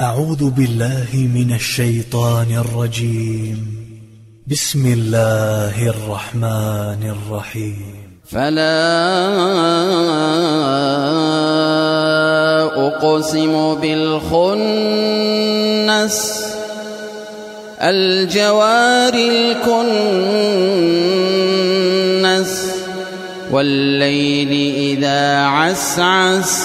أعوذ بالله من الشيطان الرجيم. بسم الله الرحمن الرحيم. فلا أقسم بالخنس. الجوار الكنس. والليل إذا عسعس.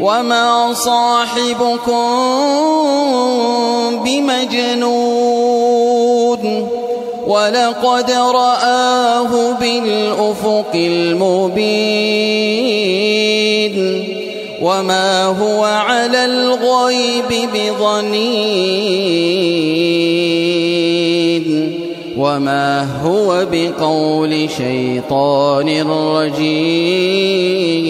وما صاحبكم بمجنون ولقد رآه بالأفق المبين وما هو على الغيب بضنين وما هو بقول شيطان رجيم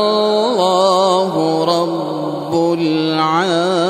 الله رب العالمين